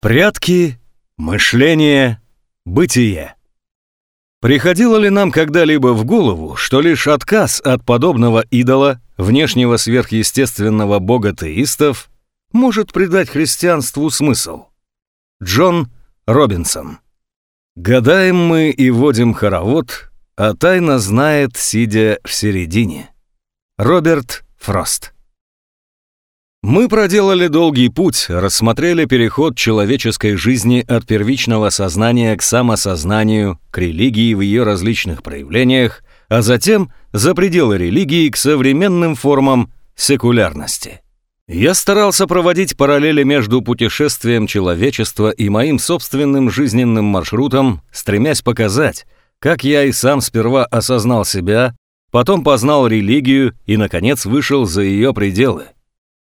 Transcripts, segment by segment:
Прятки, мышление, бытие. Приходило ли нам когда-либо в голову, что лишь отказ от подобного идола, внешнего сверхъестественного бога теистов, может придать христианству смысл? Джон Робинсон. Гадаем мы и водим хоровод, а тайна знает, сидя в середине. Роберт Фрост. Мы проделали долгий путь, рассмотрели переход человеческой жизни от первичного сознания к самосознанию, к религии в ее различных проявлениях, а затем за пределы религии к современным формам секулярности. Я старался проводить параллели между путешествием человечества и моим собственным жизненным маршрутом, стремясь показать, как я и сам сперва осознал себя, потом познал религию и, наконец, вышел за ее пределы.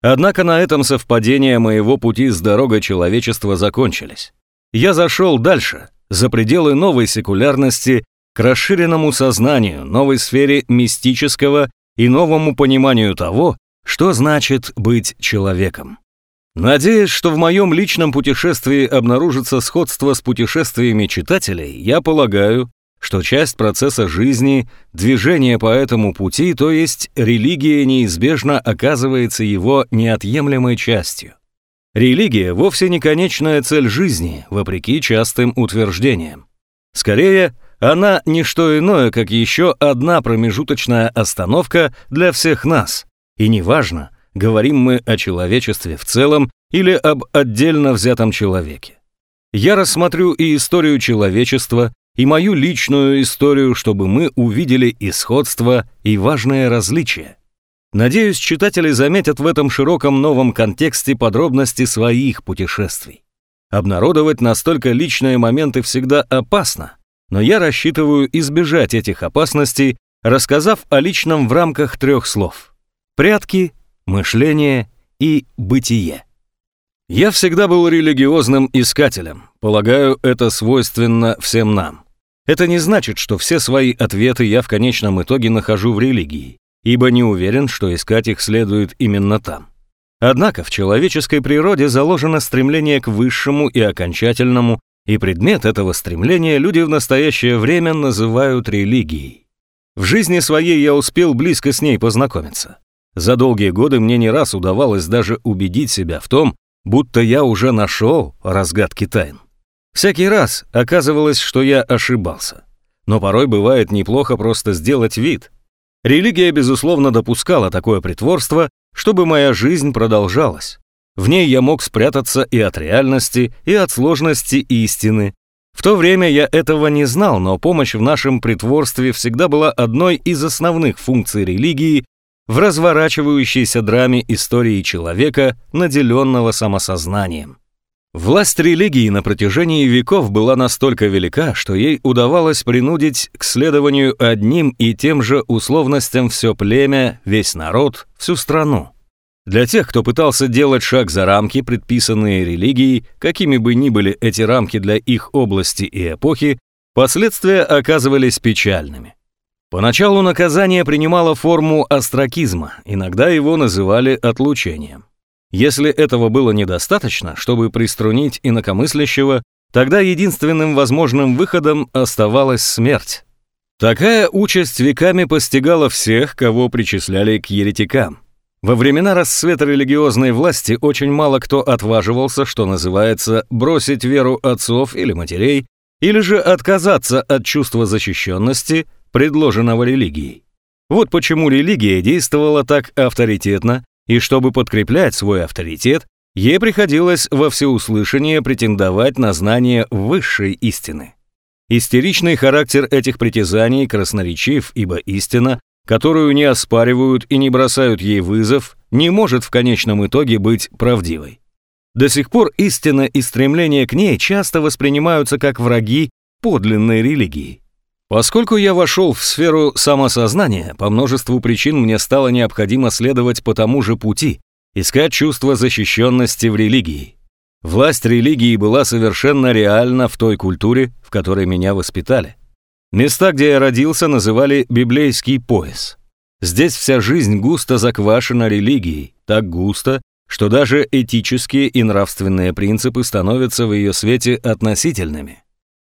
Однако на этом совпадения моего пути с дорогой человечества закончились. Я зашел дальше, за пределы новой секулярности, к расширенному сознанию, новой сфере мистического и новому пониманию того, что значит быть человеком. Надеясь, что в моем личном путешествии обнаружится сходство с путешествиями читателей, я полагаю, что часть процесса жизни, движение по этому пути, то есть религия неизбежно оказывается его неотъемлемой частью. Религия вовсе не конечная цель жизни, вопреки частым утверждениям. Скорее, она не что иное, как еще одна промежуточная остановка для всех нас. И неважно, говорим мы о человечестве в целом или об отдельно взятом человеке. Я рассмотрю и историю человечества, и мою личную историю, чтобы мы увидели и сходство, и важное различие. Надеюсь, читатели заметят в этом широком новом контексте подробности своих путешествий. Обнародовать настолько личные моменты всегда опасно, но я рассчитываю избежать этих опасностей, рассказав о личном в рамках трех слов. Прятки, мышление и бытие. Я всегда был религиозным искателем. Полагаю, это свойственно всем нам. Это не значит, что все свои ответы я в конечном итоге нахожу в религии, ибо не уверен, что искать их следует именно там. Однако в человеческой природе заложено стремление к высшему и окончательному, и предмет этого стремления люди в настоящее время называют религией. В жизни своей я успел близко с ней познакомиться. За долгие годы мне не раз удавалось даже убедить себя в том, будто я уже нашел разгадки тайн. Всякий раз оказывалось, что я ошибался. Но порой бывает неплохо просто сделать вид. Религия, безусловно, допускала такое притворство, чтобы моя жизнь продолжалась. В ней я мог спрятаться и от реальности, и от сложности истины. В то время я этого не знал, но помощь в нашем притворстве всегда была одной из основных функций религии в разворачивающейся драме истории человека, наделенного самосознанием. Власть религии на протяжении веков была настолько велика, что ей удавалось принудить к следованию одним и тем же условностям все племя, весь народ, всю страну. Для тех, кто пытался делать шаг за рамки, предписанные религией, какими бы ни были эти рамки для их области и эпохи, последствия оказывались печальными. Поначалу наказание принимало форму астракизма, иногда его называли отлучением. Если этого было недостаточно, чтобы приструнить инакомыслящего, тогда единственным возможным выходом оставалась смерть. Такая участь веками постигала всех, кого причисляли к еретикам. Во времена расцвета религиозной власти очень мало кто отваживался, что называется, бросить веру отцов или матерей, или же отказаться от чувства защищенности, предложенного религией. Вот почему религия действовала так авторитетно, и чтобы подкреплять свой авторитет, ей приходилось во всеуслышание претендовать на знание высшей истины. Истеричный характер этих притязаний красноречив, ибо истина, которую не оспаривают и не бросают ей вызов, не может в конечном итоге быть правдивой. До сих пор истина и стремление к ней часто воспринимаются как враги подлинной религии. Поскольку я вошел в сферу самосознания, по множеству причин мне стало необходимо следовать по тому же пути, искать чувство защищенности в религии. Власть религии была совершенно реальна в той культуре, в которой меня воспитали. Места, где я родился, называли библейский пояс. Здесь вся жизнь густо заквашена религией, так густо, что даже этические и нравственные принципы становятся в ее свете относительными.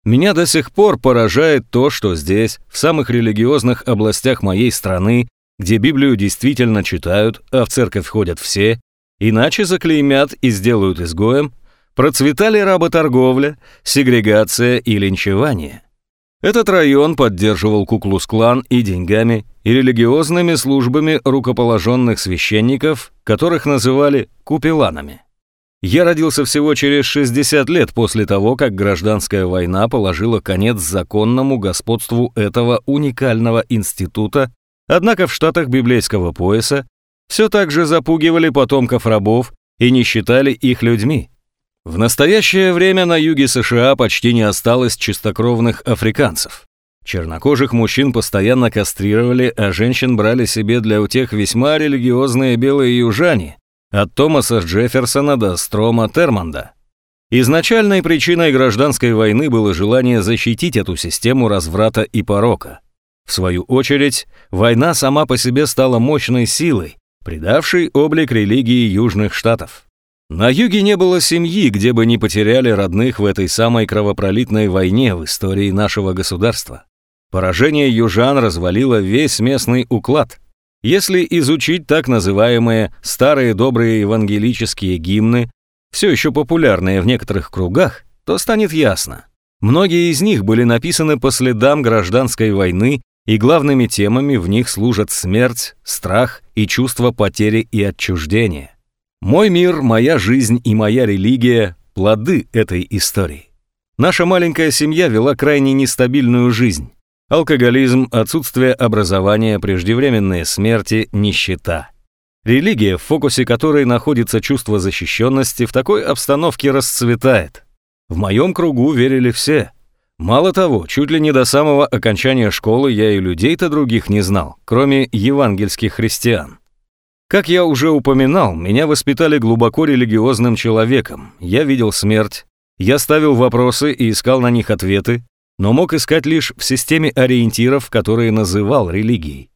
Меня до сих пор поражает то, что здесь, в самых религиозных областях моей страны, где Библию действительно читают, а в церковь ходят все, иначе заклеймят и сделают изгоем, процветали работорговля, сегрегация и линчевание. Этот район поддерживал Куклус-клан и деньгами, и религиозными службами рукоположенных священников, которых называли купеланами. Я родился всего через 60 лет после того, как гражданская война положила конец законному господству этого уникального института, однако в штатах библейского пояса все так же запугивали потомков рабов и не считали их людьми. В настоящее время на юге США почти не осталось чистокровных африканцев. Чернокожих мужчин постоянно кастрировали, а женщин брали себе для утех весьма религиозные белые южане, от Томаса Джефферсона до Строма Терманда. Изначальной причиной гражданской войны было желание защитить эту систему разврата и порока. В свою очередь, война сама по себе стала мощной силой, придавшей облик религии Южных Штатов. На юге не было семьи, где бы не потеряли родных в этой самой кровопролитной войне в истории нашего государства. Поражение южан развалило весь местный уклад. Если изучить так называемые старые добрые евангелические гимны, все еще популярные в некоторых кругах, то станет ясно. Многие из них были написаны по следам гражданской войны, и главными темами в них служат смерть, страх и чувство потери и отчуждения. Мой мир, моя жизнь и моя религия – плоды этой истории. Наша маленькая семья вела крайне нестабильную жизнь. Алкоголизм, отсутствие образования, преждевременные смерти, нищета. Религия, в фокусе которой находится чувство защищенности, в такой обстановке расцветает. В моем кругу верили все. Мало того, чуть ли не до самого окончания школы я и людей-то других не знал, кроме евангельских христиан. Как я уже упоминал, меня воспитали глубоко религиозным человеком. Я видел смерть, я ставил вопросы и искал на них ответы, но мог искать лишь в системе ориентиров, которые называл религией.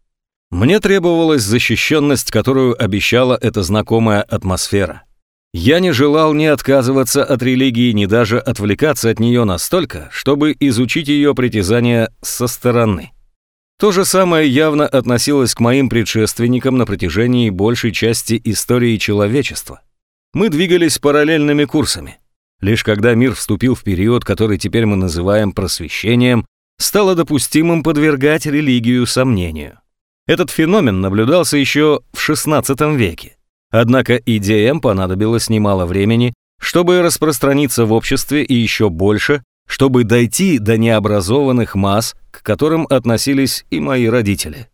Мне требовалась защищенность, которую обещала эта знакомая атмосфера. Я не желал ни отказываться от религии, ни даже отвлекаться от нее настолько, чтобы изучить ее притязания со стороны. То же самое явно относилось к моим предшественникам на протяжении большей части истории человечества. Мы двигались параллельными курсами. Лишь когда мир вступил в период, который теперь мы называем просвещением, стало допустимым подвергать религию сомнению. Этот феномен наблюдался еще в XVI веке. Однако идеям понадобилось немало времени, чтобы распространиться в обществе и еще больше, чтобы дойти до необразованных масс, к которым относились и мои родители.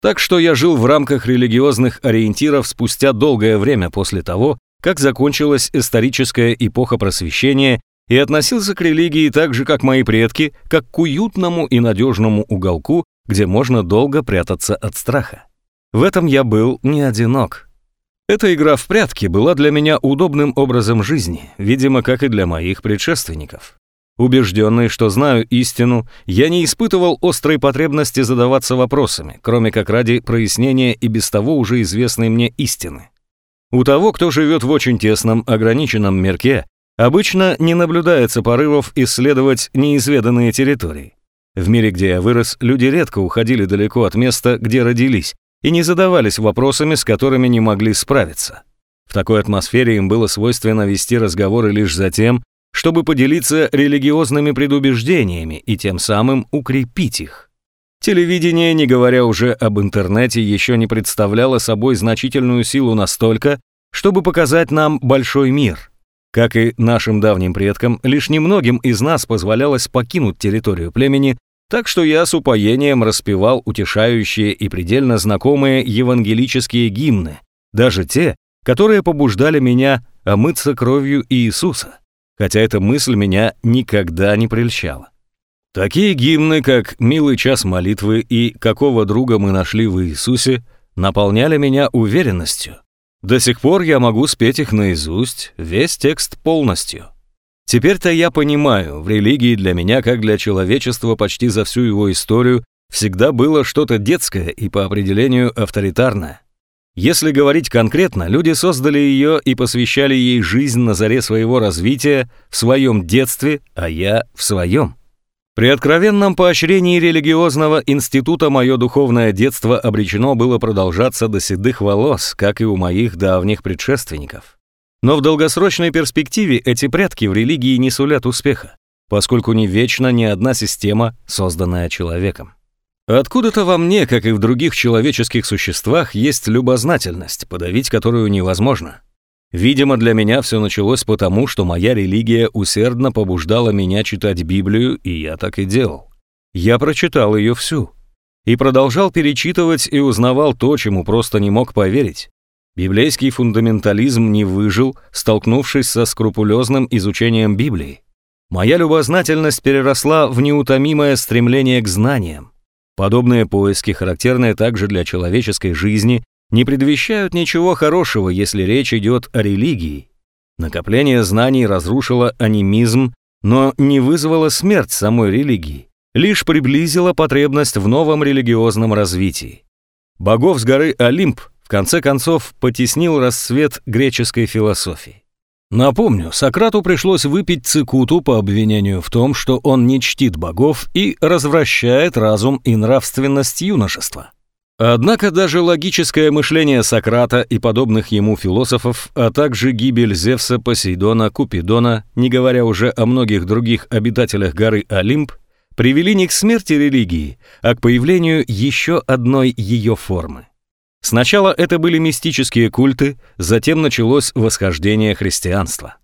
Так что я жил в рамках религиозных ориентиров спустя долгое время после того, как закончилась историческая эпоха просвещения и относился к религии так же, как мои предки, как к уютному и надежному уголку, где можно долго прятаться от страха. В этом я был не одинок. Эта игра в прятки была для меня удобным образом жизни, видимо, как и для моих предшественников. Убежденный, что знаю истину, я не испытывал острой потребности задаваться вопросами, кроме как ради прояснения и без того уже известной мне истины. У того, кто живет в очень тесном, ограниченном мирке, обычно не наблюдается порывов исследовать неизведанные территории. В мире, где я вырос, люди редко уходили далеко от места, где родились, и не задавались вопросами, с которыми не могли справиться. В такой атмосфере им было свойственно вести разговоры лишь за тем, чтобы поделиться религиозными предубеждениями и тем самым укрепить их. Телевидение, не говоря уже об интернете, еще не представляло собой значительную силу настолько, чтобы показать нам большой мир. Как и нашим давним предкам, лишь немногим из нас позволялось покинуть территорию племени, так что я с упоением распевал утешающие и предельно знакомые евангелические гимны, даже те, которые побуждали меня омыться кровью Иисуса, хотя эта мысль меня никогда не прельщала. Такие гимны, как «Милый час молитвы» и «Какого друга мы нашли в Иисусе» наполняли меня уверенностью. До сих пор я могу спеть их наизусть, весь текст полностью. Теперь-то я понимаю, в религии для меня, как для человечества почти за всю его историю, всегда было что-то детское и по определению авторитарное. Если говорить конкретно, люди создали ее и посвящали ей жизнь на заре своего развития, в своем детстве, а я в своем. При откровенном поощрении религиозного института мое духовное детство обречено было продолжаться до седых волос, как и у моих давних предшественников. Но в долгосрочной перспективе эти прятки в религии не сулят успеха, поскольку не вечна ни одна система, созданная человеком. Откуда-то во мне, как и в других человеческих существах, есть любознательность, подавить которую невозможно. Видимо, для меня все началось потому, что моя религия усердно побуждала меня читать Библию, и я так и делал. Я прочитал ее всю. И продолжал перечитывать и узнавал то, чему просто не мог поверить. Библейский фундаментализм не выжил, столкнувшись со скрупулезным изучением Библии. Моя любознательность переросла в неутомимое стремление к знаниям. Подобные поиски, характерные также для человеческой жизни, не предвещают ничего хорошего, если речь идет о религии. Накопление знаний разрушило анимизм, но не вызвало смерть самой религии, лишь приблизило потребность в новом религиозном развитии. Богов с горы Олимп в конце концов потеснил расцвет греческой философии. Напомню, Сократу пришлось выпить цикуту по обвинению в том, что он не чтит богов и развращает разум и нравственность юношества. Однако даже логическое мышление Сократа и подобных ему философов, а также гибель Зевса, Посейдона, Купидона, не говоря уже о многих других обитателях горы Олимп, привели не к смерти религии, а к появлению еще одной ее формы. Сначала это были мистические культы, затем началось восхождение христианства.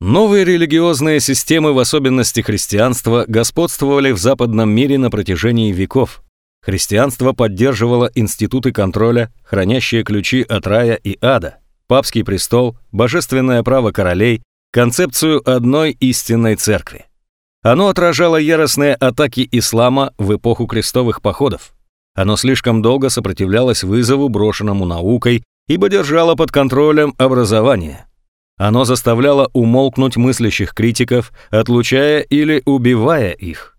Новые религиозные системы, в особенности христианства, господствовали в западном мире на протяжении веков. Христианство поддерживало институты контроля, хранящие ключи от рая и ада, папский престол, божественное право королей, концепцию одной истинной церкви. Оно отражало яростные атаки ислама в эпоху крестовых походов. Оно слишком долго сопротивлялось вызову, брошенному наукой, ибо держало под контролем образование. Оно заставляло умолкнуть мыслящих критиков, отлучая или убивая их.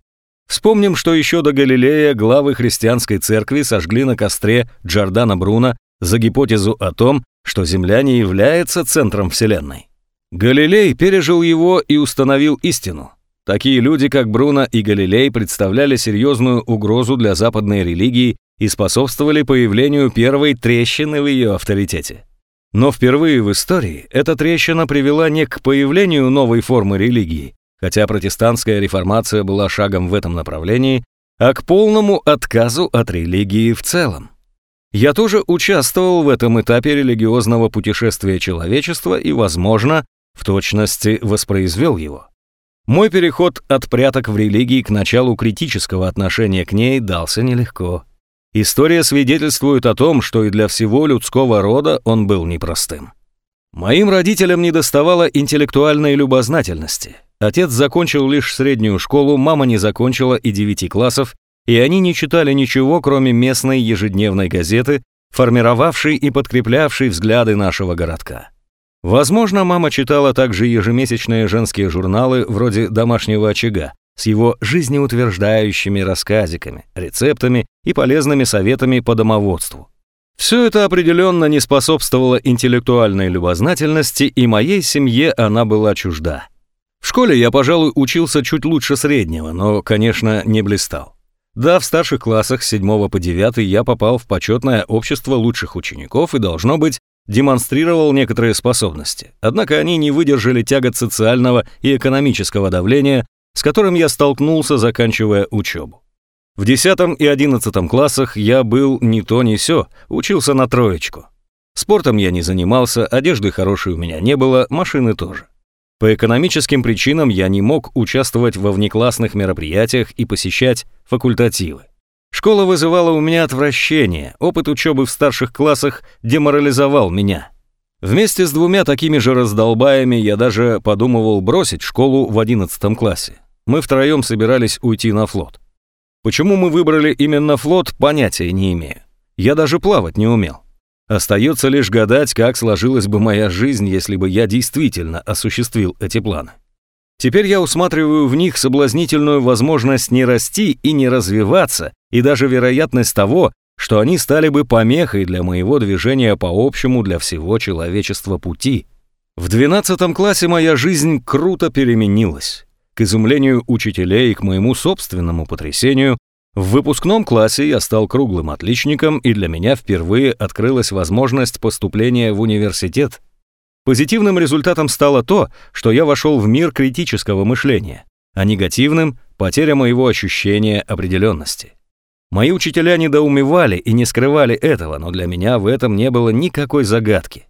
Вспомним, что еще до Галилея главы христианской церкви сожгли на костре Джордана Бруно за гипотезу о том, что Земля не является центром Вселенной. Галилей пережил его и установил истину. Такие люди, как Бруно и Галилей, представляли серьезную угрозу для западной религии и способствовали появлению первой трещины в ее авторитете. Но впервые в истории эта трещина привела не к появлению новой формы религии, хотя протестантская реформация была шагом в этом направлении, а к полному отказу от религии в целом. Я тоже участвовал в этом этапе религиозного путешествия человечества и, возможно, в точности воспроизвел его. Мой переход от пряток в религии к началу критического отношения к ней дался нелегко. История свидетельствует о том, что и для всего людского рода он был непростым. Моим родителям недоставало интеллектуальной любознательности. Отец закончил лишь среднюю школу, мама не закончила и девяти классов, и они не читали ничего, кроме местной ежедневной газеты, формировавшей и подкреплявшей взгляды нашего городка. Возможно, мама читала также ежемесячные женские журналы вроде «Домашнего очага» с его жизнеутверждающими рассказиками, рецептами и полезными советами по домоводству. Все это определенно не способствовало интеллектуальной любознательности, и моей семье она была чужда. Школе я, пожалуй, учился чуть лучше среднего, но, конечно, не блистал. Да, в старших классах с 7 по 9 я попал в почетное общество лучших учеников и, должно быть, демонстрировал некоторые способности, однако они не выдержали тягот социального и экономического давления, с которым я столкнулся, заканчивая учебу. В 10 и 11 классах я был ни то ни сё, учился на троечку. Спортом я не занимался, одежды хорошей у меня не было, машины тоже. По экономическим причинам я не мог участвовать во внеклассных мероприятиях и посещать факультативы. Школа вызывала у меня отвращение, опыт учебы в старших классах деморализовал меня. Вместе с двумя такими же раздолбаями я даже подумывал бросить школу в 11 классе. Мы втроем собирались уйти на флот. Почему мы выбрали именно флот, понятия не имею. Я даже плавать не умел. Остается лишь гадать, как сложилась бы моя жизнь, если бы я действительно осуществил эти планы. Теперь я усматриваю в них соблазнительную возможность не расти и не развиваться, и даже вероятность того, что они стали бы помехой для моего движения по общему для всего человечества пути. В 12 классе моя жизнь круто переменилась. К изумлению учителей и к моему собственному потрясению, в выпускном классе я стал круглым отличником, и для меня впервые открылась возможность поступления в университет. Позитивным результатом стало то, что я вошел в мир критического мышления, а негативным — потеря моего ощущения определенности. Мои учителя недоумевали и не скрывали этого, но для меня в этом не было никакой загадки.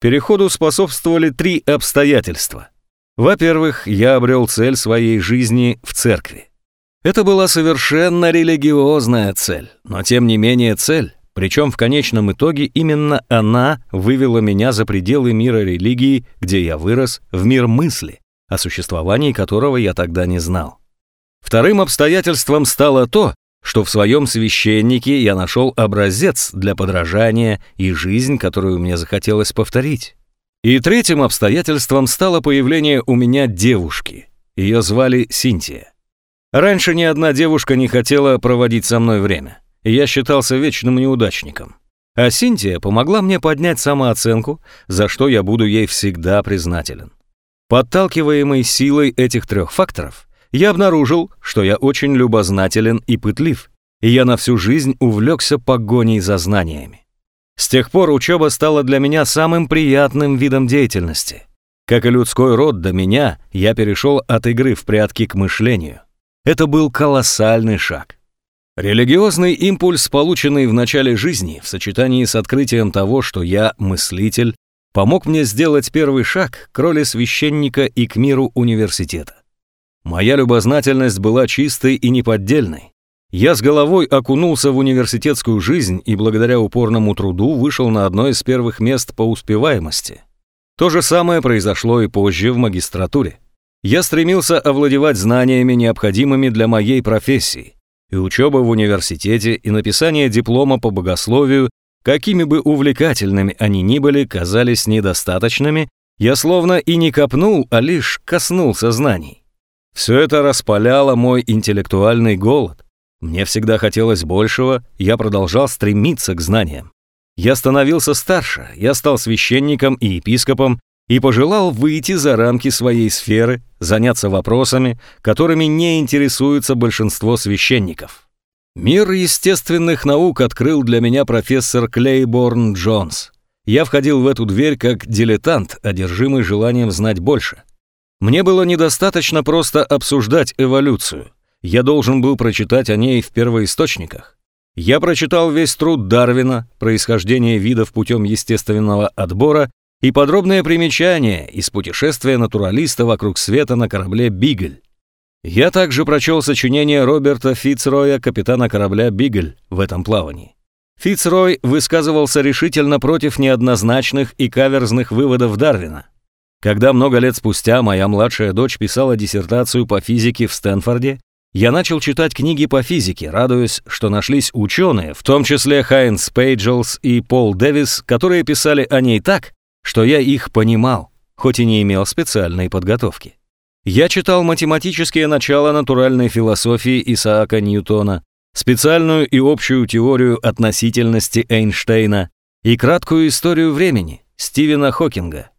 Переходу способствовали три обстоятельства. Во-первых, я обрел цель своей жизни в церкви. Это была совершенно религиозная цель, но тем не менее цель, причем в конечном итоге именно она вывела меня за пределы мира религии, где я вырос, в мир мысли, о существовании которого я тогда не знал. Вторым обстоятельством стало то, что в своем священнике я нашел образец для подражания и жизнь, которую мне захотелось повторить. И третьим обстоятельством стало появление у меня девушки. Ее звали Синтия. Раньше ни одна девушка не хотела проводить со мной время, я считался вечным неудачником. А Синтия помогла мне поднять самооценку, за что я буду ей всегда признателен. Подталкиваемый силой этих трех факторов – я обнаружил, что я очень любознателен и пытлив, и я на всю жизнь увлекся погоней за знаниями. С тех пор учеба стала для меня самым приятным видом деятельности. Как и людской род до меня, я перешел от игры в прятки к мышлению. Это был колоссальный шаг. Религиозный импульс, полученный в начале жизни, в сочетании с открытием того, что я мыслитель, помог мне сделать первый шаг к роли священника и к миру университета. Моя любознательность была чистой и неподдельной. Я с головой окунулся в университетскую жизнь и благодаря упорному труду вышел на одно из первых мест по успеваемости. То же самое произошло и позже в магистратуре. Я стремился овладевать знаниями, необходимыми для моей профессии, и учеба в университете и написание диплома по богословию, какими бы увлекательными они ни были, казались недостаточными, я словно и не копнул, а лишь коснулся знаний. Все это распаляло мой интеллектуальный голод. Мне всегда хотелось большего, я продолжал стремиться к знаниям. Я становился старше, я стал священником и епископом и пожелал выйти за рамки своей сферы, заняться вопросами, которыми не интересуется большинство священников. Мир естественных наук открыл для меня профессор Клейборн Джонс. Я входил в эту дверь как дилетант, одержимый желанием знать больше. Мне было недостаточно просто обсуждать эволюцию. Я должен был прочитать о ней в первоисточниках. Я прочитал весь труд Дарвина «Происхождение видов путем естественного отбора» и подробное примечание из путешествия натуралиста вокруг света на корабле «Бигль». Я также прочел сочинение Роберта Фицроя, капитана корабля «Бигль» в этом плавании. Фицрой высказывался решительно против неоднозначных и каверзных выводов Дарвина. Когда много лет спустя моя младшая дочь писала диссертацию по физике в Стэнфорде, я начал читать книги по физике, радуясь, что нашлись ученые, в том числе Хайнс Пейджелс и Пол Дэвис, которые писали о ней так, что я их понимал, хоть и не имел специальной подготовки. Я читал математические начала натуральной философии Исаака Ньютона, специальную и общую теорию относительности Эйнштейна и краткую историю времени Стивена Хокинга.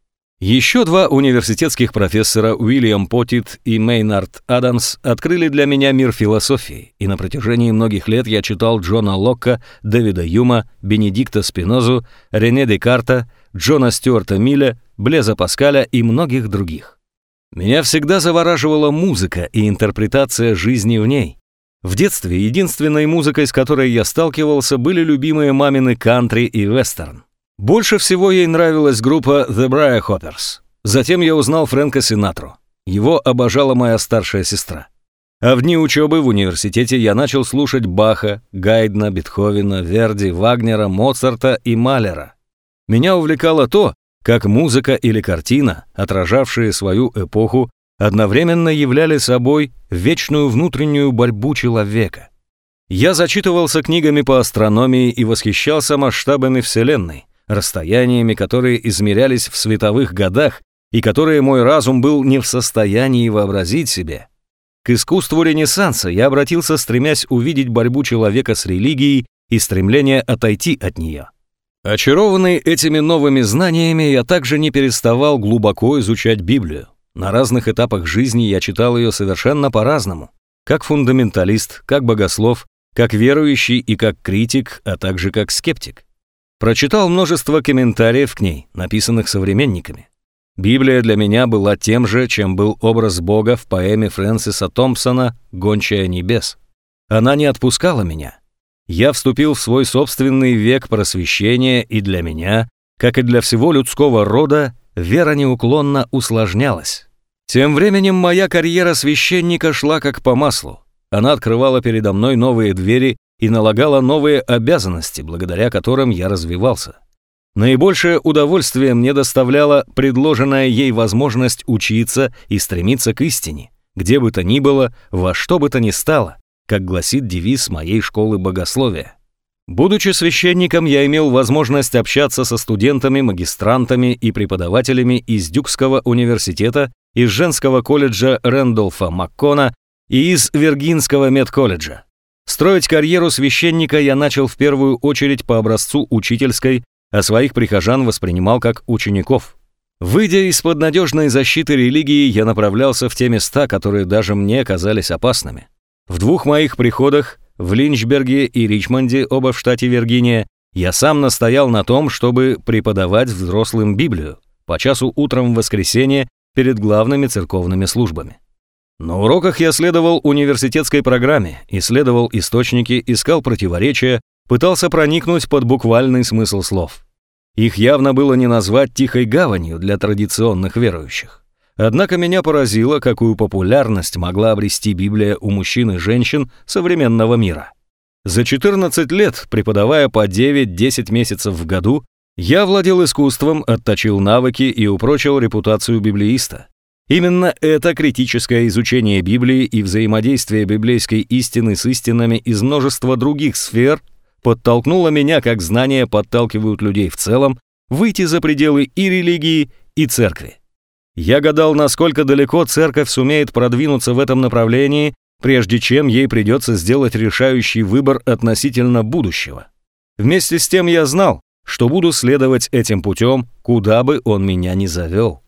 Еще два университетских профессора Уильям Потит и Мейнард Адамс открыли для меня мир философии, и на протяжении многих лет я читал Джона Локка, Дэвида Юма, Бенедикта Спинозу, Рене Декарта, Джона Стюарта Милля, Блеза Паскаля и многих других. Меня всегда завораживала музыка и интерпретация жизни в ней. В детстве единственной музыкой, с которой я сталкивался, были любимые мамины кантри и вестерн. Больше всего ей нравилась группа The Briar Hoppers. Затем я узнал Фрэнка Синатру. Его обожала моя старшая сестра. А в дни учебы в университете я начал слушать Баха, Гайдна, Бетховена, Верди, Вагнера, Моцарта и Малера. Меня увлекало то, как музыка или картина, отражавшие свою эпоху, одновременно являли собой вечную внутреннюю борьбу человека. Я зачитывался книгами по астрономии и восхищался масштабами Вселенной, расстояниями, которые измерялись в световых годах и которые мой разум был не в состоянии вообразить себе. К искусству Ренессанса я обратился, стремясь увидеть борьбу человека с религией и стремление отойти от нее. Очарованный этими новыми знаниями, я также не переставал глубоко изучать Библию. На разных этапах жизни я читал ее совершенно по-разному, как фундаменталист, как богослов, как верующий и как критик, а также как скептик. Прочитал множество комментариев к ней, написанных современниками. Библия для меня была тем же, чем был образ Бога в поэме Фрэнсиса Томпсона «Гончая небес». Она не отпускала меня. Я вступил в свой собственный век просвещения, и для меня, как и для всего людского рода, вера неуклонно усложнялась. Тем временем моя карьера священника шла как по маслу. Она открывала передо мной новые двери и налагала новые обязанности, благодаря которым я развивался. Наибольшее удовольствие мне доставляла предложенная ей возможность учиться и стремиться к истине, где бы то ни было, во что бы то ни стало, как гласит девиз моей школы богословия. Будучи священником, я имел возможность общаться со студентами, магистрантами и преподавателями из Дюкского университета, из женского колледжа Рэндолфа Маккона и из Виргинского медколледжа. Строить карьеру священника я начал в первую очередь по образцу учительской, а своих прихожан воспринимал как учеников. Выйдя из-под надежной защиты религии, я направлялся в те места, которые даже мне казались опасными. В двух моих приходах, в Линчберге и Ричмонде, оба в штате Виргиния, я сам настоял на том, чтобы преподавать взрослым Библию по часу утром в воскресенье перед главными церковными службами. На уроках я следовал университетской программе, исследовал источники, искал противоречия, пытался проникнуть под буквальный смысл слов. Их явно было не назвать тихой гаванью для традиционных верующих. Однако меня поразило, какую популярность могла обрести Библия у мужчин и женщин современного мира. За 14 лет, преподавая по 9-10 месяцев в году, я владел искусством, отточил навыки и упрочил репутацию библеиста. Именно это критическое изучение Библии и взаимодействие библейской истины с истинами из множества других сфер подтолкнуло меня, как знания подталкивают людей в целом, выйти за пределы и религии, и церкви. Я гадал, насколько далеко церковь сумеет продвинуться в этом направлении, прежде чем ей придется сделать решающий выбор относительно будущего. Вместе с тем я знал, что буду следовать этим путем, куда бы он меня ни завел.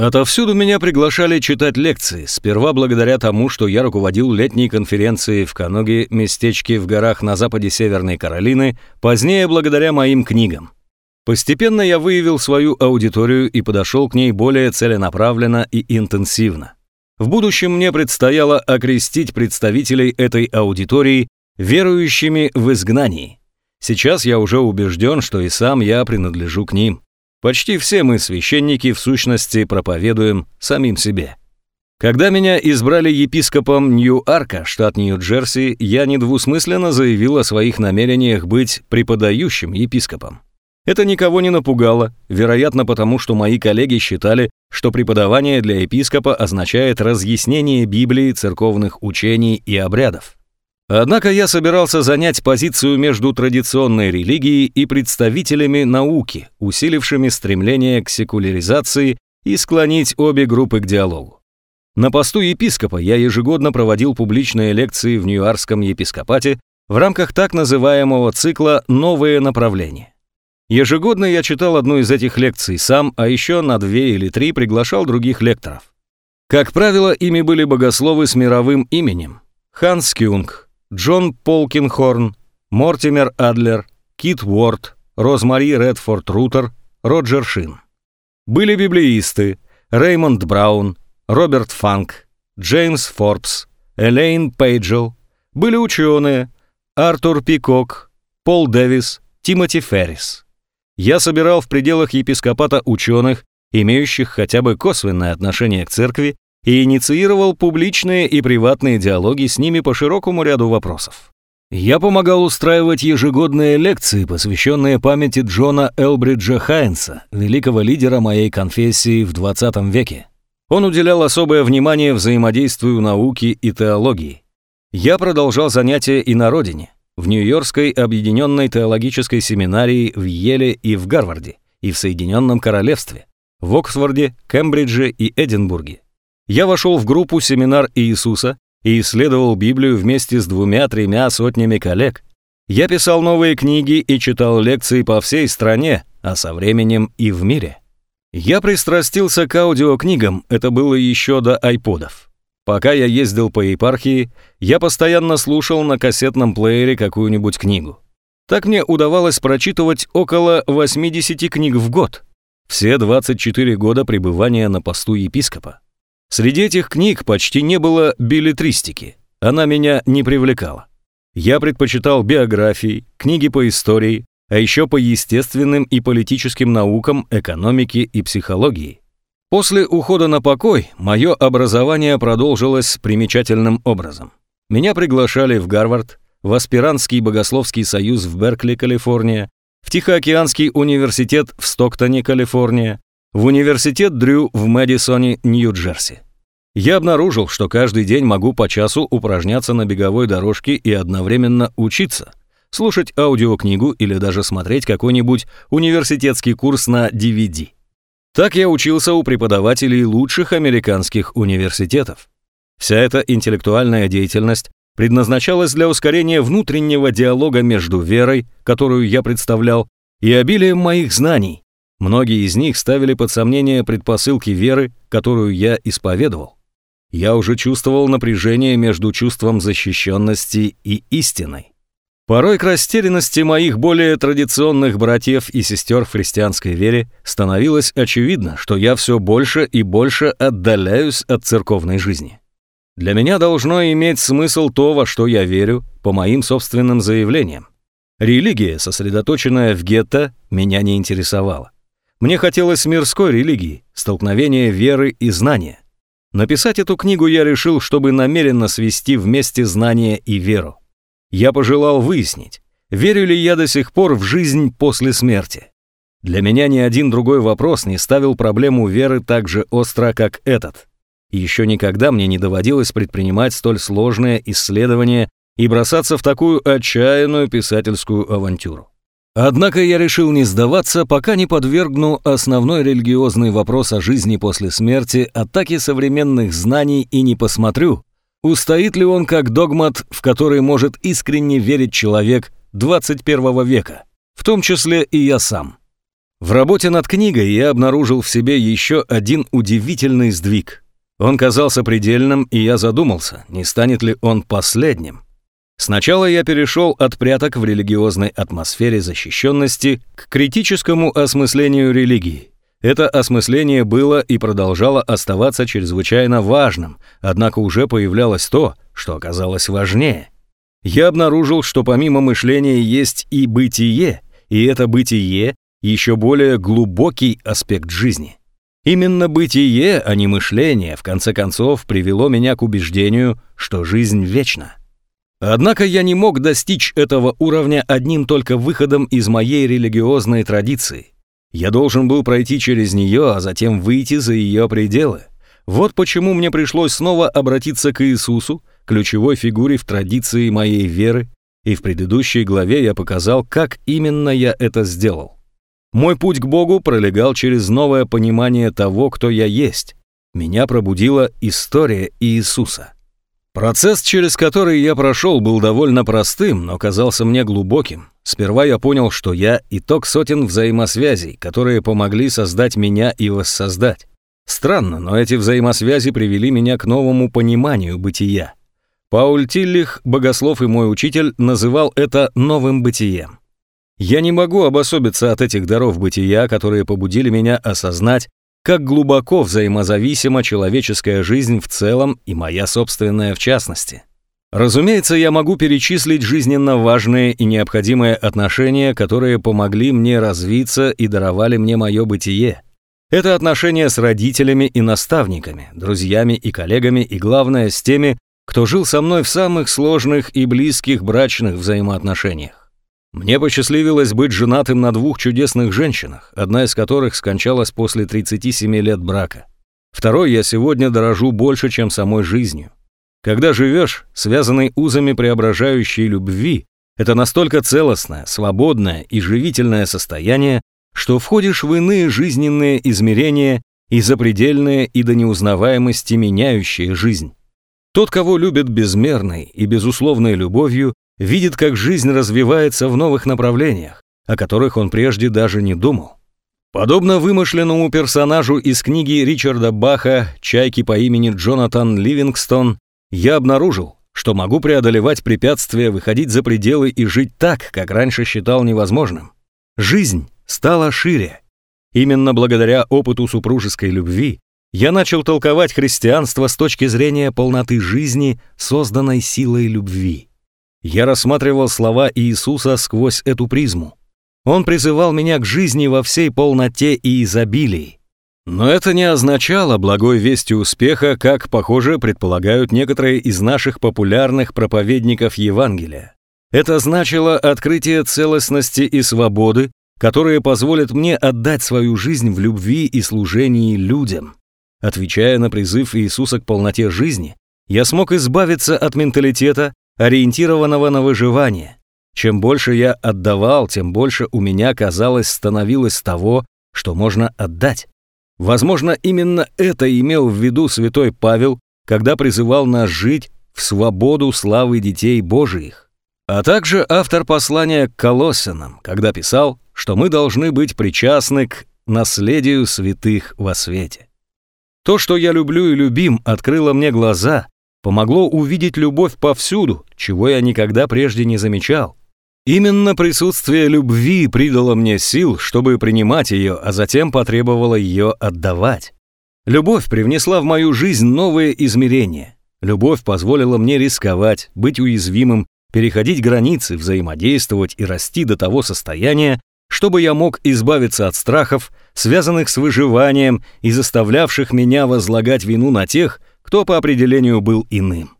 Отовсюду меня приглашали читать лекции, сперва благодаря тому, что я руководил летней конференцией в Каноге, местечке в горах на западе Северной Каролины, позднее благодаря моим книгам. Постепенно я выявил свою аудиторию и подошел к ней более целенаправленно и интенсивно. В будущем мне предстояло окрестить представителей этой аудитории верующими в изгнании. Сейчас я уже убежден, что и сам я принадлежу к ним. Почти все мы, священники, в сущности проповедуем самим себе. Когда меня избрали епископом Нью-Арка, штат Нью-Джерси, я недвусмысленно заявил о своих намерениях быть преподающим епископом. Это никого не напугало, вероятно потому, что мои коллеги считали, что преподавание для епископа означает разъяснение Библии, церковных учений и обрядов. Однако я собирался занять позицию между традиционной религией и представителями науки, усилившими стремление к секуляризации и склонить обе группы к диалогу. На посту епископа я ежегодно проводил публичные лекции в Ньюарском епископате в рамках так называемого цикла «Новые направления». Ежегодно я читал одну из этих лекций сам, а еще на две или три приглашал других лекторов. Как правило, ими были богословы с мировым именем. Ханс Кюнг, Джон Полкинхорн, Мортимер Адлер, Кит Уорд, Розмари Редфорд Рутер, Роджер Шин. Были библеисты Реймонд Браун, Роберт Фанк, Джеймс Форбс, Элейн Пейджел. Были ученые Артур Пикок, Пол Дэвис, Тимоти Феррис. Я собирал в пределах епископата ученых, имеющих хотя бы косвенное отношение к церкви и инициировал публичные и приватные диалоги с ними по широкому ряду вопросов. Я помогал устраивать ежегодные лекции, посвященные памяти Джона Элбриджа Хайнса, великого лидера моей конфессии в 20 веке. Он уделял особое внимание взаимодействию науки и теологии. Я продолжал занятия и на родине, в Нью-Йоркской объединенной теологической семинарии в Йеле и в Гарварде, и в Соединенном Королевстве, в Оксфорде, Кембридже и Эдинбурге. Я вошел в группу «Семинар Иисуса» и исследовал Библию вместе с двумя-тремя сотнями коллег. Я писал новые книги и читал лекции по всей стране, а со временем и в мире. Я пристрастился к аудиокнигам, это было еще до айподов. Пока я ездил по епархии, я постоянно слушал на кассетном плеере какую-нибудь книгу. Так мне удавалось прочитывать около 80 книг в год. Все 24 года пребывания на посту епископа. Среди этих книг почти не было билетристики. Она меня не привлекала. Я предпочитал биографии, книги по истории, а еще по естественным и политическим наукам, экономике и психологии. После ухода на покой мое образование продолжилось примечательным образом. Меня приглашали в Гарвард, в Аспирантский богословский союз в Беркли, Калифорния, в Тихоокеанский университет в Стоктоне, Калифорния, в университет Дрю в Мэдисоне, Нью-Джерси. Я обнаружил, что каждый день могу по часу упражняться на беговой дорожке и одновременно учиться, слушать аудиокнигу или даже смотреть какой-нибудь университетский курс на DVD. Так я учился у преподавателей лучших американских университетов. Вся эта интеллектуальная деятельность предназначалась для ускорения внутреннего диалога между верой, которую я представлял, и обилием моих знаний. Многие из них ставили под сомнение предпосылки веры, которую я исповедовал. Я уже чувствовал напряжение между чувством защищенности и истиной. Порой к растерянности моих более традиционных братьев и сестер в христианской вере становилось очевидно, что я все больше и больше отдаляюсь от церковной жизни. Для меня должно иметь смысл то, во что я верю, по моим собственным заявлениям. Религия, сосредоточенная в гетто, меня не интересовала. Мне хотелось мирской религии, столкновения веры и знания. Написать эту книгу я решил, чтобы намеренно свести вместе знания и веру. Я пожелал выяснить, верю ли я до сих пор в жизнь после смерти. Для меня ни один другой вопрос не ставил проблему веры так же остро, как этот. Еще никогда мне не доводилось предпринимать столь сложное исследование и бросаться в такую отчаянную писательскую авантюру. Однако я решил не сдаваться, пока не подвергну основной религиозный вопрос о жизни после смерти атаке современных знаний и не посмотрю, устоит ли он как догмат, в который может искренне верить человек 21 века, в том числе и я сам. В работе над книгой я обнаружил в себе еще один удивительный сдвиг. Он казался предельным, и я задумался, не станет ли он последним. Сначала я перешел от пряток в религиозной атмосфере защищенности к критическому осмыслению религии. Это осмысление было и продолжало оставаться чрезвычайно важным, однако уже появлялось то, что оказалось важнее. Я обнаружил, что помимо мышления есть и бытие, и это бытие еще более глубокий аспект жизни. Именно бытие, а не мышление, в конце концов, привело меня к убеждению, что жизнь вечна. Однако я не мог достичь этого уровня одним только выходом из моей религиозной традиции. Я должен был пройти через нее, а затем выйти за ее пределы. Вот почему мне пришлось снова обратиться к Иисусу, ключевой фигуре в традиции моей веры, и в предыдущей главе я показал, как именно я это сделал. Мой путь к Богу пролегал через новое понимание того, кто я есть. Меня пробудила история Иисуса. Процесс, через который я прошел, был довольно простым, но казался мне глубоким. Сперва я понял, что я – итог сотен взаимосвязей, которые помогли создать меня и воссоздать. Странно, но эти взаимосвязи привели меня к новому пониманию бытия. Пауль Тиллих, богослов и мой учитель, называл это «новым бытием». Я не могу обособиться от этих даров бытия, которые побудили меня осознать, как глубоко взаимозависима человеческая жизнь в целом и моя собственная в частности. Разумеется, я могу перечислить жизненно важные и необходимые отношения, которые помогли мне развиться и даровали мне мое бытие. Это отношения с родителями и наставниками, друзьями и коллегами, и главное, с теми, кто жил со мной в самых сложных и близких брачных взаимоотношениях. Мне посчастливилось быть женатым на двух чудесных женщинах, одна из которых скончалась после 37 лет брака. Второй я сегодня дорожу больше, чем самой жизнью. Когда живешь, связанный узами преображающей любви, это настолько целостное, свободное и живительное состояние, что входишь в иные жизненные измерения и запредельные и до неузнаваемости меняющие жизнь. Тот, кого любят безмерной и безусловной любовью, видит, как жизнь развивается в новых направлениях, о которых он прежде даже не думал. Подобно вымышленному персонажу из книги Ричарда Баха «Чайки по имени Джонатан Ливингстон», я обнаружил, что могу преодолевать препятствия, выходить за пределы и жить так, как раньше считал невозможным. Жизнь стала шире. Именно благодаря опыту супружеской любви я начал толковать христианство с точки зрения полноты жизни, созданной силой любви. Я рассматривал слова Иисуса сквозь эту призму. Он призывал меня к жизни во всей полноте и изобилии. Но это не означало благой вести успеха, как, похоже, предполагают некоторые из наших популярных проповедников Евангелия. Это значило открытие целостности и свободы, которые позволят мне отдать свою жизнь в любви и служении людям. Отвечая на призыв Иисуса к полноте жизни, я смог избавиться от менталитета, ориентированного на выживание, чем больше я отдавал, тем больше у меня, казалось, становилось того, что можно отдать. Возможно, именно это имел в виду святой Павел, когда призывал нас жить в свободу славы детей Божиих. А также автор послания к Колоссянам, когда писал, что мы должны быть причастны к наследию святых во свете. То, что я люблю и любим, открыло мне глаза, помогло увидеть любовь повсюду, чего я никогда прежде не замечал. Именно присутствие любви придало мне сил, чтобы принимать ее, а затем потребовало ее отдавать. Любовь привнесла в мою жизнь новые измерения. Любовь позволила мне рисковать, быть уязвимым, переходить границы, взаимодействовать и расти до того состояния, чтобы я мог избавиться от страхов, связанных с выживанием и заставлявших меня возлагать вину на тех, кто по определению был иным.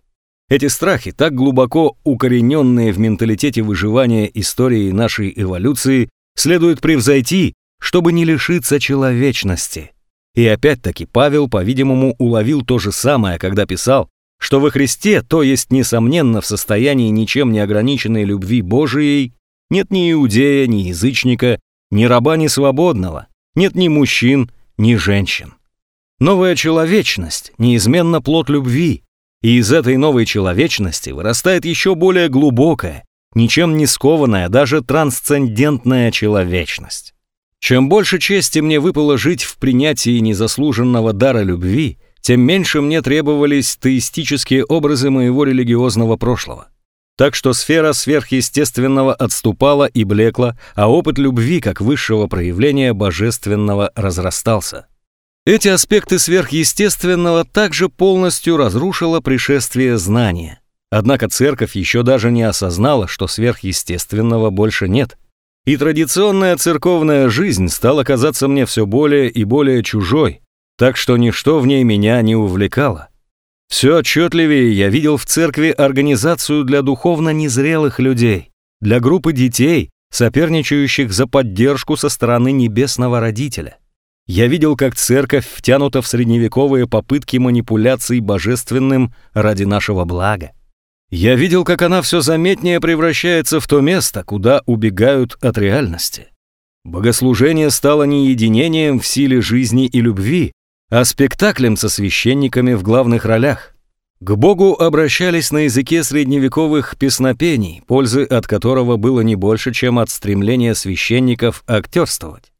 Эти страхи, так глубоко укорененные в менталитете выживания истории нашей эволюции, следует превзойти, чтобы не лишиться человечности. И опять-таки Павел, по-видимому, уловил то же самое, когда писал, что во Христе, то есть, несомненно, в состоянии ничем не ограниченной любви Божией, нет ни иудея, ни язычника, ни раба, ни свободного, нет ни мужчин, ни женщин. Новая человечность, неизменно плод любви, и из этой новой человечности вырастает еще более глубокая, ничем не скованная, даже трансцендентная человечность. Чем больше чести мне выпало жить в принятии незаслуженного дара любви, тем меньше мне требовались теистические образы моего религиозного прошлого. Так что сфера сверхъестественного отступала и блекла, а опыт любви как высшего проявления божественного разрастался. Эти аспекты сверхъестественного также полностью разрушило пришествие знания. Однако церковь еще даже не осознала, что сверхъестественного больше нет. И традиционная церковная жизнь стала казаться мне все более и более чужой, так что ничто в ней меня не увлекало. Все отчетливее я видел в церкви организацию для духовно незрелых людей, для группы детей, соперничающих за поддержку со стороны небесного родителя. Я видел, как церковь втянута в средневековые попытки манипуляций божественным ради нашего блага. Я видел, как она все заметнее превращается в то место, куда убегают от реальности. Богослужение стало не единением в силе жизни и любви, а спектаклем со священниками в главных ролях. К Богу обращались на языке средневековых песнопений, пользы от которого было не больше, чем от стремления священников актерствовать.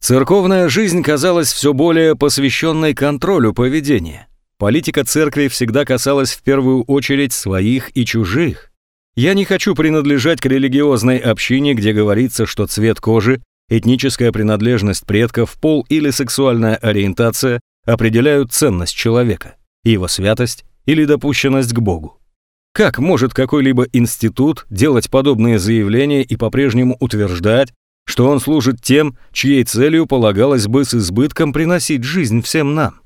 Церковная жизнь казалась все более посвященной контролю поведения. Политика церкви всегда касалась в первую очередь своих и чужих. Я не хочу принадлежать к религиозной общине, где говорится, что цвет кожи, этническая принадлежность предков, пол или сексуальная ориентация определяют ценность человека, его святость или допущенность к Богу. Как может какой-либо институт делать подобные заявления и по-прежнему утверждать, что он служит тем, чьей целью полагалось бы с избытком приносить жизнь всем нам.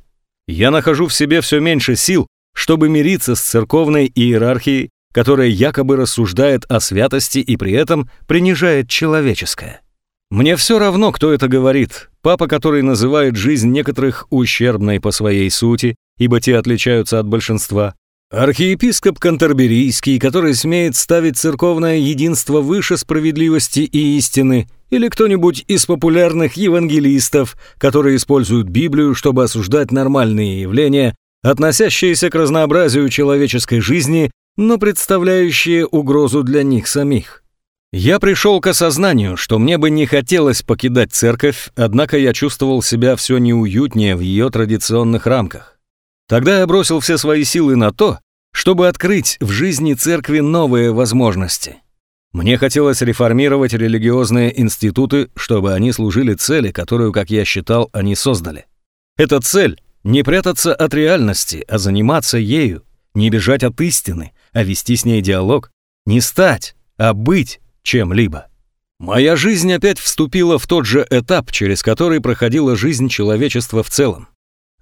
Я нахожу в себе все меньше сил, чтобы мириться с церковной иерархией, которая якобы рассуждает о святости и при этом принижает человеческое. Мне все равно, кто это говорит. Папа, который называет жизнь некоторых ущербной по своей сути, ибо те отличаются от большинства. Архиепископ Кантерберийский, который смеет ставить церковное единство выше справедливости и истины, или кто-нибудь из популярных евангелистов, которые используют Библию, чтобы осуждать нормальные явления, относящиеся к разнообразию человеческой жизни но представляющие угрозу для них самих. Я пришел к осознанию, что мне бы не хотелось покидать церковь, однако я чувствовал себя все неуютнее в ее традиционных рамках. Тогда я бросил все свои силы на то, чтобы открыть в жизни церкви новые возможности. Мне хотелось реформировать религиозные институты, чтобы они служили цели, которую, как я считал, они создали. Эта цель — не прятаться от реальности, а заниматься ею, не бежать от истины, а вести с ней диалог, не стать, а быть чем-либо. Моя жизнь опять вступила в тот же этап, через который проходила жизнь человечества в целом.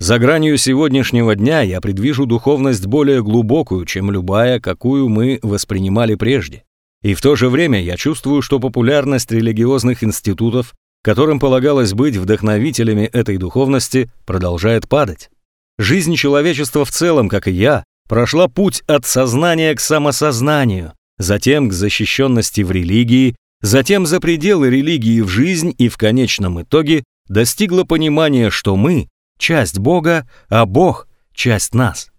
За гранью сегодняшнего дня я предвижу духовность более глубокую, чем любая, какую мы воспринимали прежде. И в то же время я чувствую, что популярность религиозных институтов, которым полагалось быть вдохновителями этой духовности, продолжает падать. Жизнь человечества в целом, как и я, прошла путь от сознания к самосознанию, затем к защищенности в религии, затем за пределы религии в жизнь и в конечном итоге достигла понимания, что мы – часть Бога, а Бог – часть нас.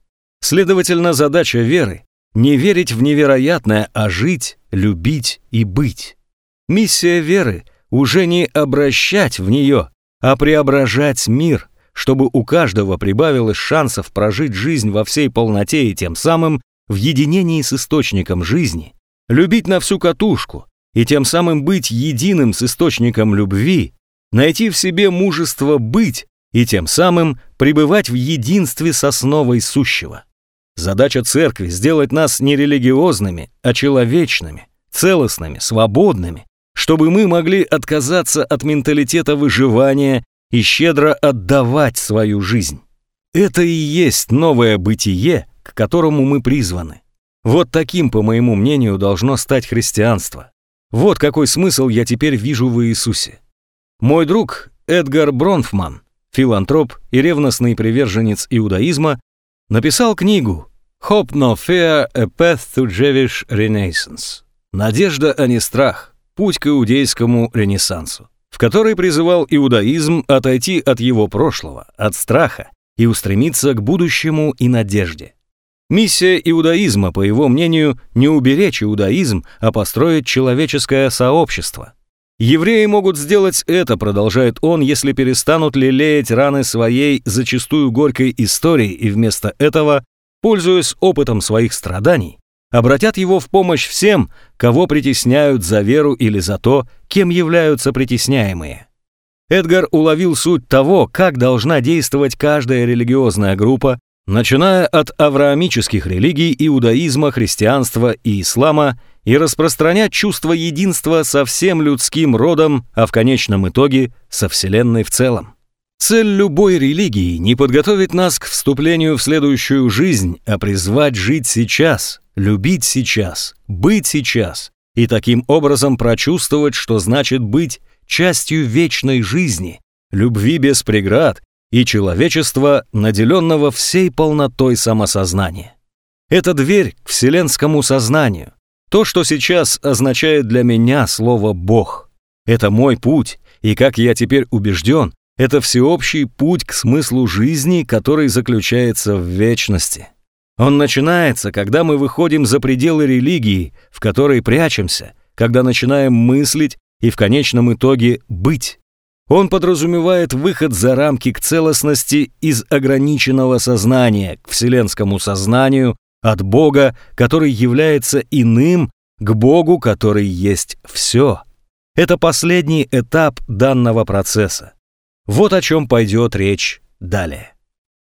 Следовательно, задача веры не верить в невероятное, а жить, любить и быть. Миссия веры – уже не обращать в нее, а преображать мир, чтобы у каждого прибавилось шансов прожить жизнь во всей полноте и тем самым в единении с источником жизни, любить на всю катушку и тем самым быть единым с источником любви, найти в себе мужество быть и тем самым пребывать в единстве с основой сущего. Задача церкви – сделать нас не религиозными, а человечными, целостными, свободными, чтобы мы могли отказаться от менталитета выживания и щедро отдавать свою жизнь. Это и есть новое бытие, к которому мы призваны. Вот таким, по моему мнению, должно стать христианство. Вот какой смысл я теперь вижу в Иисусе. Мой друг Эдгар Бронфман, филантроп и ревностный приверженец иудаизма, написал книгу «Hope no fear, a path to Jewish Renaissance» «Надежда, а не страх. Путь к иудейскому ренессансу», в которой призывал иудаизм отойти от его прошлого, от страха и устремиться к будущему и надежде. Миссия иудаизма, по его мнению, не уберечь иудаизм, а построить человеческое сообщество – Евреи могут сделать это, продолжает он, если перестанут лелеять раны своей зачастую горькой истории и вместо этого, пользуясь опытом своих страданий, обратят его в помощь всем, кого притесняют за веру или за то, кем являются притесняемые. Эдгар уловил суть того, как должна действовать каждая религиозная группа, начиная от авраамических религий, иудаизма, христианства и ислама – и распространять чувство единства со всем людским родом, а в конечном итоге со Вселенной в целом. Цель любой религии не подготовить нас к вступлению в следующую жизнь, а призвать жить сейчас, любить сейчас, быть сейчас и таким образом прочувствовать, что значит быть частью вечной жизни, любви без преград и человечества, наделенного всей полнотой самосознания. Это дверь к вселенскому сознанию, то, что сейчас означает для меня слово «Бог». Это мой путь, и, как я теперь убежден, это всеобщий путь к смыслу жизни, который заключается в вечности. Он начинается, когда мы выходим за пределы религии, в которой прячемся, когда начинаем мыслить и в конечном итоге быть. Он подразумевает выход за рамки к целостности из ограниченного сознания к вселенскому сознанию, от Бога, который является иным, к Богу, который есть все. Это последний этап данного процесса. Вот о чем пойдет речь далее.